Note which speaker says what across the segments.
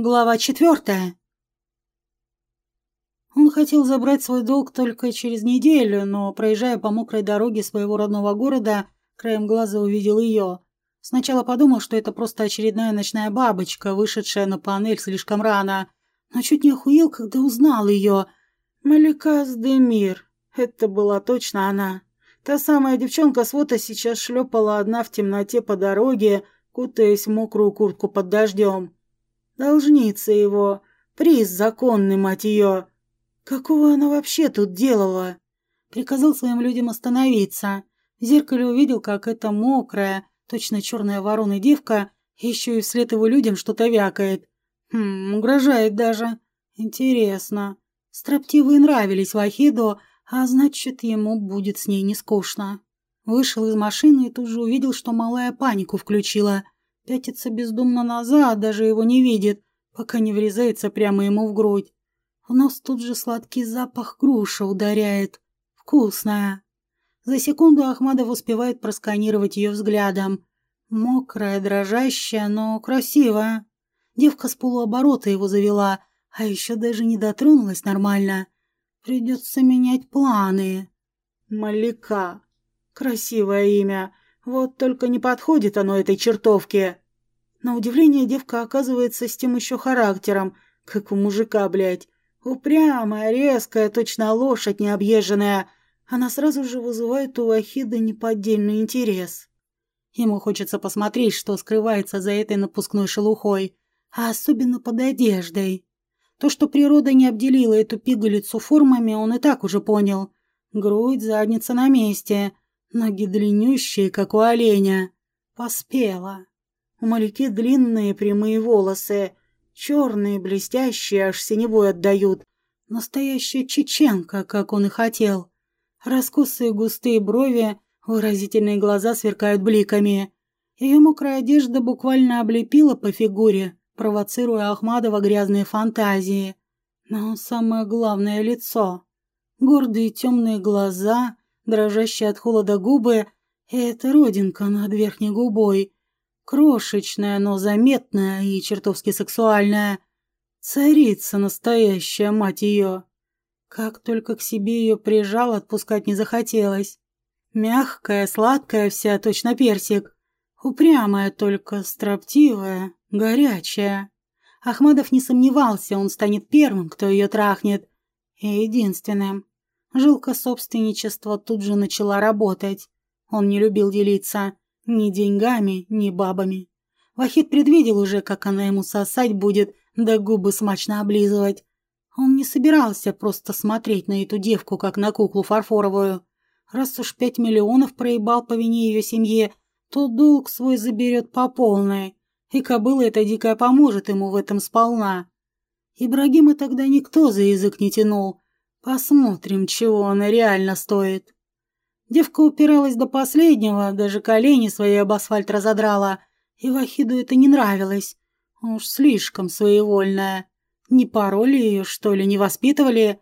Speaker 1: Глава четвертая. Он хотел забрать свой долг только через неделю, но, проезжая по мокрой дороге своего родного города, краем глаза увидел ее. Сначала подумал, что это просто очередная ночная бабочка, вышедшая на панель слишком рано, но чуть не охуел, когда узнал ее. Маликас Демир. Это была точно она. Та самая девчонка с фото сейчас шлепала одна в темноте по дороге, кутаясь в мокрую куртку под дождем. Должница его. Приз законный, мать ее. Какого она вообще тут делала? Приказал своим людям остановиться. В зеркале увидел, как эта мокрая, точно черная ворона девка, еще и вслед его людям что-то вякает. Хм, угрожает даже. Интересно. Строптивые нравились Вахиду, а значит, ему будет с ней не скучно. Вышел из машины и тут же увидел, что малая панику включила – Пятится бездумно назад, даже его не видит, пока не врезается прямо ему в грудь. В нос тут же сладкий запах груши ударяет. Вкусная. За секунду Ахмадов успевает просканировать ее взглядом. Мокрая, дрожащая, но красивая. Девка с полуоборота его завела, а еще даже не дотронулась нормально. Придется менять планы. Малика. Красивое имя. Вот только не подходит оно этой чертовке. На удивление девка оказывается с тем еще характером, как у мужика, блядь. Упрямая, резкая, точно лошадь необъезженная. Она сразу же вызывает у Вахида неподдельный интерес. Ему хочется посмотреть, что скрывается за этой напускной шелухой, а особенно под одеждой. То, что природа не обделила эту пигалицу формами, он и так уже понял. Грудь, задница на месте — Ноги длиннющие, как у оленя. Поспела. У Малики длинные прямые волосы, черные, блестящие, аж синевой отдают. Настоящая чеченка, как он и хотел. Раскосые густые брови, выразительные глаза сверкают бликами. Ее мокрая одежда буквально облепила по фигуре, провоцируя Ахмадова грязные фантазии. Но самое главное — лицо. Гордые темные глаза, дрожащие от холода губы, это родинка над верхней губой. Крошечная, но заметная и чертовски сексуальная. Царица настоящая, мать ее. Как только к себе ее прижал, отпускать не захотелось. Мягкая, сладкая вся, точно персик. Упрямая только, строптивая, горячая. Ахмадов не сомневался, он станет первым, кто ее трахнет. И единственным. Жилка собственничества тут же начала работать. Он не любил делиться ни деньгами, ни бабами. Вахид предвидел уже, как она ему сосать будет, да губы смачно облизывать. Он не собирался просто смотреть на эту девку, как на куклу фарфоровую. Раз уж пять миллионов проебал по вине ее семье, то долг свой заберет по полной. И кобыла эта дикая поможет ему в этом сполна. Ибрагима тогда никто за язык не тянул, Посмотрим, чего она реально стоит. Девка упиралась до последнего, даже колени свои об асфальт разодрала, и Вахиду это не нравилось. Уж слишком своевольная. Не пороли ее, что ли, не воспитывали?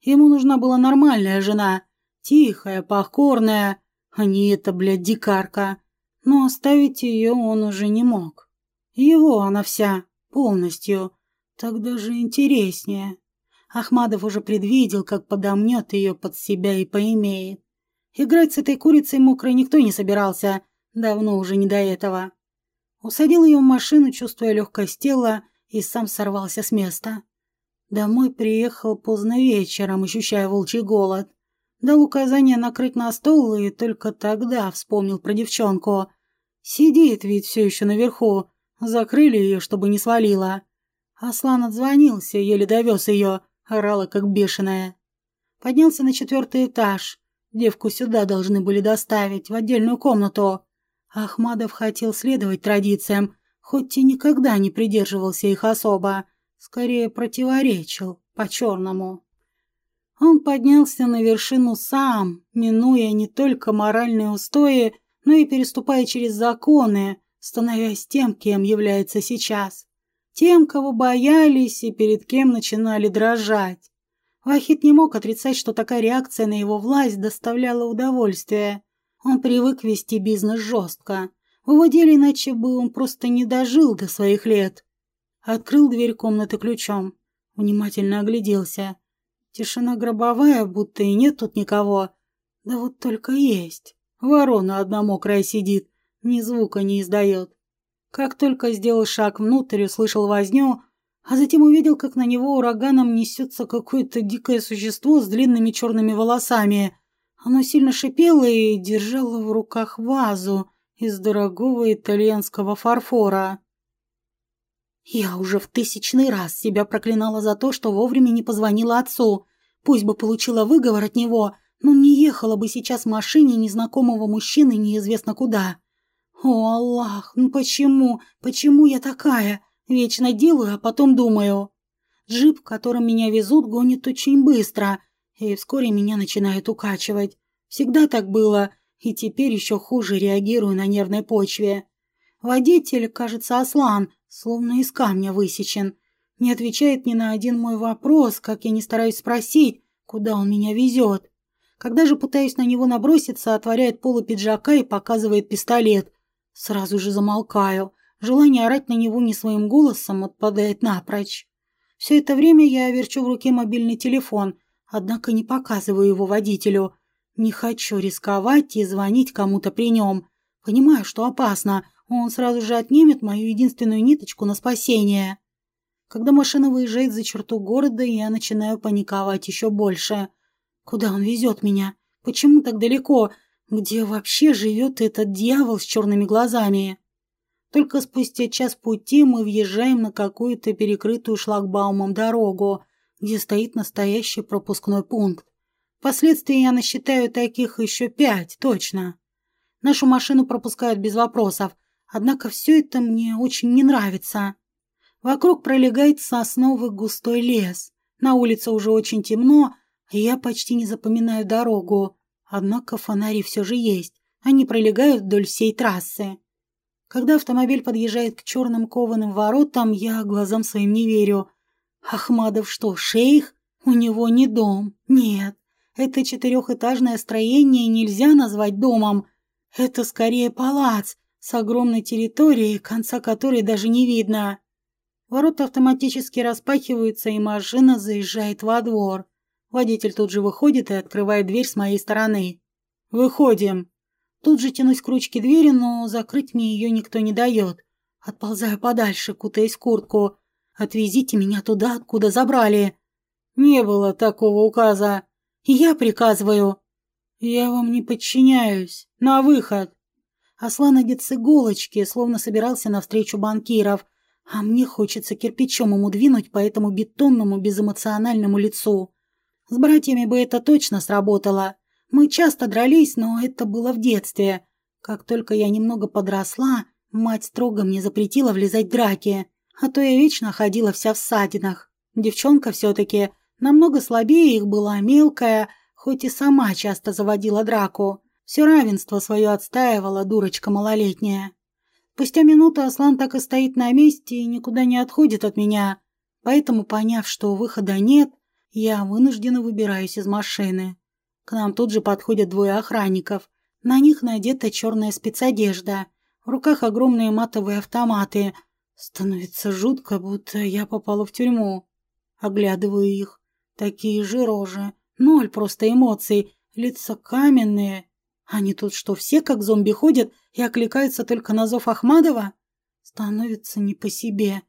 Speaker 1: Ему нужна была нормальная жена, тихая, покорная, а не эта, блядь, дикарка. Но оставить ее он уже не мог. Его она вся, полностью. Тогда же интереснее. Ахмадов уже предвидел, как подомнет ее под себя и поимеет. Играть с этой курицей мокрой никто не собирался, давно уже не до этого. Усадил ее в машину, чувствуя легкость тела, и сам сорвался с места. Домой приехал поздно вечером, ощущая волчий голод. Дал указание накрыть на стол и только тогда вспомнил про девчонку. Сидит ведь все еще наверху. Закрыли ее, чтобы не свалила. Аслан отзвонился, еле довез ее, орала как бешеная. Поднялся на четвертый этаж. Девку сюда должны были доставить, в отдельную комнату. Ахмадов хотел следовать традициям, хоть и никогда не придерживался их особо, скорее противоречил, по-черному. Он поднялся на вершину сам, минуя не только моральные устои, но и переступая через законы, становясь тем, кем является сейчас тем, кого боялись и перед кем начинали дрожать. Вахид не мог отрицать, что такая реакция на его власть доставляла удовольствие. Он привык вести бизнес жестко. В его деле иначе бы он просто не дожил до своих лет. Открыл дверь комнаты ключом. Внимательно огляделся. Тишина гробовая, будто и нет тут никого. Да вот только есть. Ворона одна мокрая сидит, ни звука не издает. Как только сделал шаг внутрь, услышал возню, а затем увидел, как на него ураганом несется какое-то дикое существо с длинными черными волосами. Оно сильно шипело и держало в руках вазу из дорогого итальянского фарфора. Я уже в тысячный раз себя проклинала за то, что вовремя не позвонила отцу. Пусть бы получила выговор от него, но не ехала бы сейчас в машине незнакомого мужчины неизвестно куда. О, Аллах, ну почему, почему я такая? Вечно делаю, а потом думаю. Джип, которым меня везут, гонит очень быстро, и вскоре меня начинает укачивать. Всегда так было, и теперь еще хуже реагирую на нервной почве. Водитель, кажется, Аслан, словно из камня высечен. Не отвечает ни на один мой вопрос, как я не стараюсь спросить, куда он меня везет. Когда же пытаюсь на него наброситься, отворяет полу пиджака и показывает пистолет. Сразу же замолкаю. Желание орать на него не своим голосом отпадает напрочь. Все это время я верчу в руке мобильный телефон, однако не показываю его водителю. Не хочу рисковать и звонить кому-то при нем. Понимаю, что опасно, он сразу же отнимет мою единственную ниточку на спасение. Когда машина выезжает за черту города, я начинаю паниковать еще больше. Куда он везет меня? Почему так далеко? Где вообще живет этот дьявол с черными глазами? Только спустя час пути мы въезжаем на какую-то перекрытую шлагбаумом дорогу, где стоит настоящий пропускной пункт. Впоследствии я насчитаю таких еще пять, точно. Нашу машину пропускают без вопросов, Однако все это мне очень не нравится. Вокруг пролегает сосновый густой лес. На улице уже очень темно, и я почти не запоминаю дорогу. Однако фонари все же есть. Они пролегают вдоль всей трассы. Когда автомобиль подъезжает к черным кованым воротам, я глазам своим не верю. Ахмадов что, шейх? У него не дом. Нет, это четырехэтажное строение нельзя назвать домом. Это скорее палац, с огромной территорией, конца которой даже не видно. Ворота автоматически распахиваются, и машина заезжает во двор. Водитель тут же выходит и открывает дверь с моей стороны. «Выходим!» Тут же тянусь к ручке двери, но закрыть мне ее никто не дает. Отползаю подальше, кутаясь в куртку. «Отвезите меня туда, откуда забрали!» «Не было такого указа!» «Я приказываю!» «Я вам не подчиняюсь! На выход!» Аслан одет с иголочки, словно собирался навстречу банкиров, а мне хочется кирпичом ему двинуть по этому бетонному безэмоциональному лицу. С братьями бы это точно сработало. Мы часто дрались, но это было в детстве. Как только я немного подросла, мать строго мне запретила влезать в драки, а то я вечно ходила вся в ссадинах. Девчонка все-таки намного слабее их была, мелкая, хоть и сама часто заводила драку. Все равенство свое отстаивала дурочка малолетняя. Спустя минуту Аслан так и стоит на месте и никуда не отходит от меня. Поэтому, поняв, что выхода нет, я вынужденно выбираюсь из машины. К нам тут же подходят двое охранников. На них надета черная спецодежда. В руках огромные матовые автоматы. Становится жутко, будто я попала в тюрьму. Оглядываю их. Такие же рожи. Ноль просто эмоций. Лица каменные. Они тут что, все как зомби ходят и окликаются только на зов Ахмадова? Становится не по себе.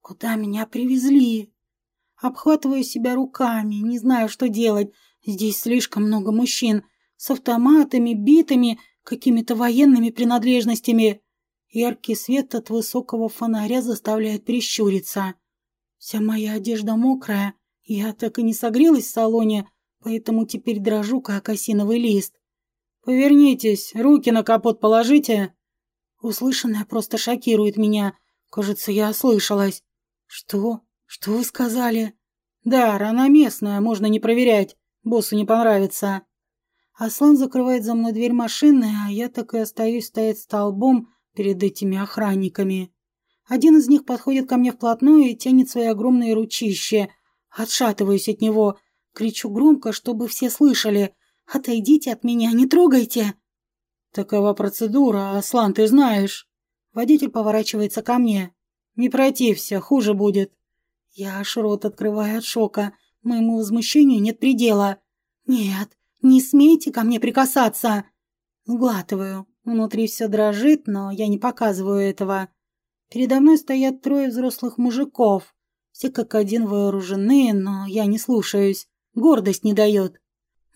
Speaker 1: Куда меня привезли? Обхватываю себя руками, не знаю, что делать. Здесь слишком много мужчин. С автоматами, битами, какими-то военными принадлежностями. Яркий свет от высокого фонаря заставляет прищуриться. Вся моя одежда мокрая. Я так и не согрелась в салоне, поэтому теперь дрожу, как осиновый лист. «Повернитесь, руки на капот положите». Услышанное просто шокирует меня. Кажется, я ослышалась. «Что? Что вы сказали?» «Да, рана местная, можно не проверять. Боссу не понравится». Аслан закрывает за мной дверь машины, а я так и остаюсь стоять столбом перед этими охранниками. Один из них подходит ко мне вплотную и тянет свои огромные ручища. Отшатываюсь от него, кричу громко, чтобы все слышали. Отойдите от меня, не трогайте!» «Такова процедура, Аслан, ты знаешь!» Водитель поворачивается ко мне. Не протився, хуже будет. Я аж рот открываю от шока. Моему возмущению нет предела. Нет, не смейте ко мне прикасаться. Сглатываю. Внутри все дрожит, но я не показываю этого. Передо мной стоят трое взрослых мужиков. Все как один вооружены, но я не слушаюсь. Гордость не дает.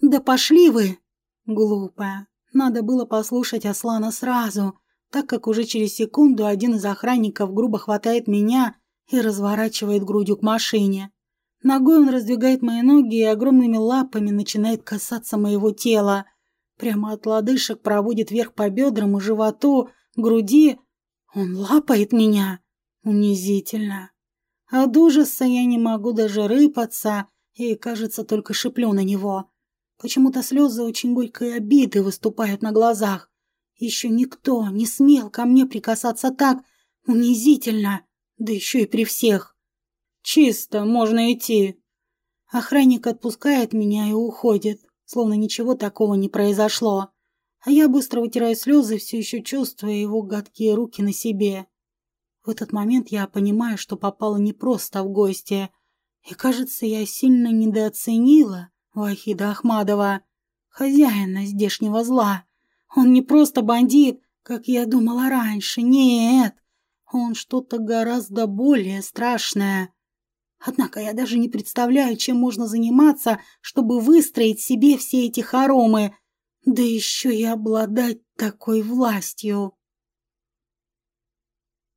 Speaker 1: «Да пошли вы!» Глупо. Надо было послушать Аслана сразу, так как уже через секунду один из охранников грубо хватает меня и разворачивает грудью к машине. Ногой он раздвигает мои ноги и огромными лапами начинает касаться моего тела. Прямо от лодыжек проводит вверх по бедрам и животу, груди. Он лапает меня. Унизительно. От ужаса я не могу даже рыпаться и, кажется, только шиплю на него. Почему-то слезы очень горькой обиды выступают на глазах. Еще никто не смел ко мне прикасаться так унизительно, да еще и при всех. Чисто, можно идти. Охранник отпускает меня и уходит, словно ничего такого не произошло. А я быстро вытираю слезы, все еще чувствуя его гадкие руки на себе. В этот момент я понимаю, что попала не просто в гости. И, кажется, я сильно недооценила Вахида Ахмадова, хозяина здешнего зла. Он не просто бандит, как я думала раньше, нет. Он что-то гораздо более страшное. Однако я даже не представляю, чем можно заниматься, чтобы выстроить себе все эти хоромы, да еще и обладать такой властью.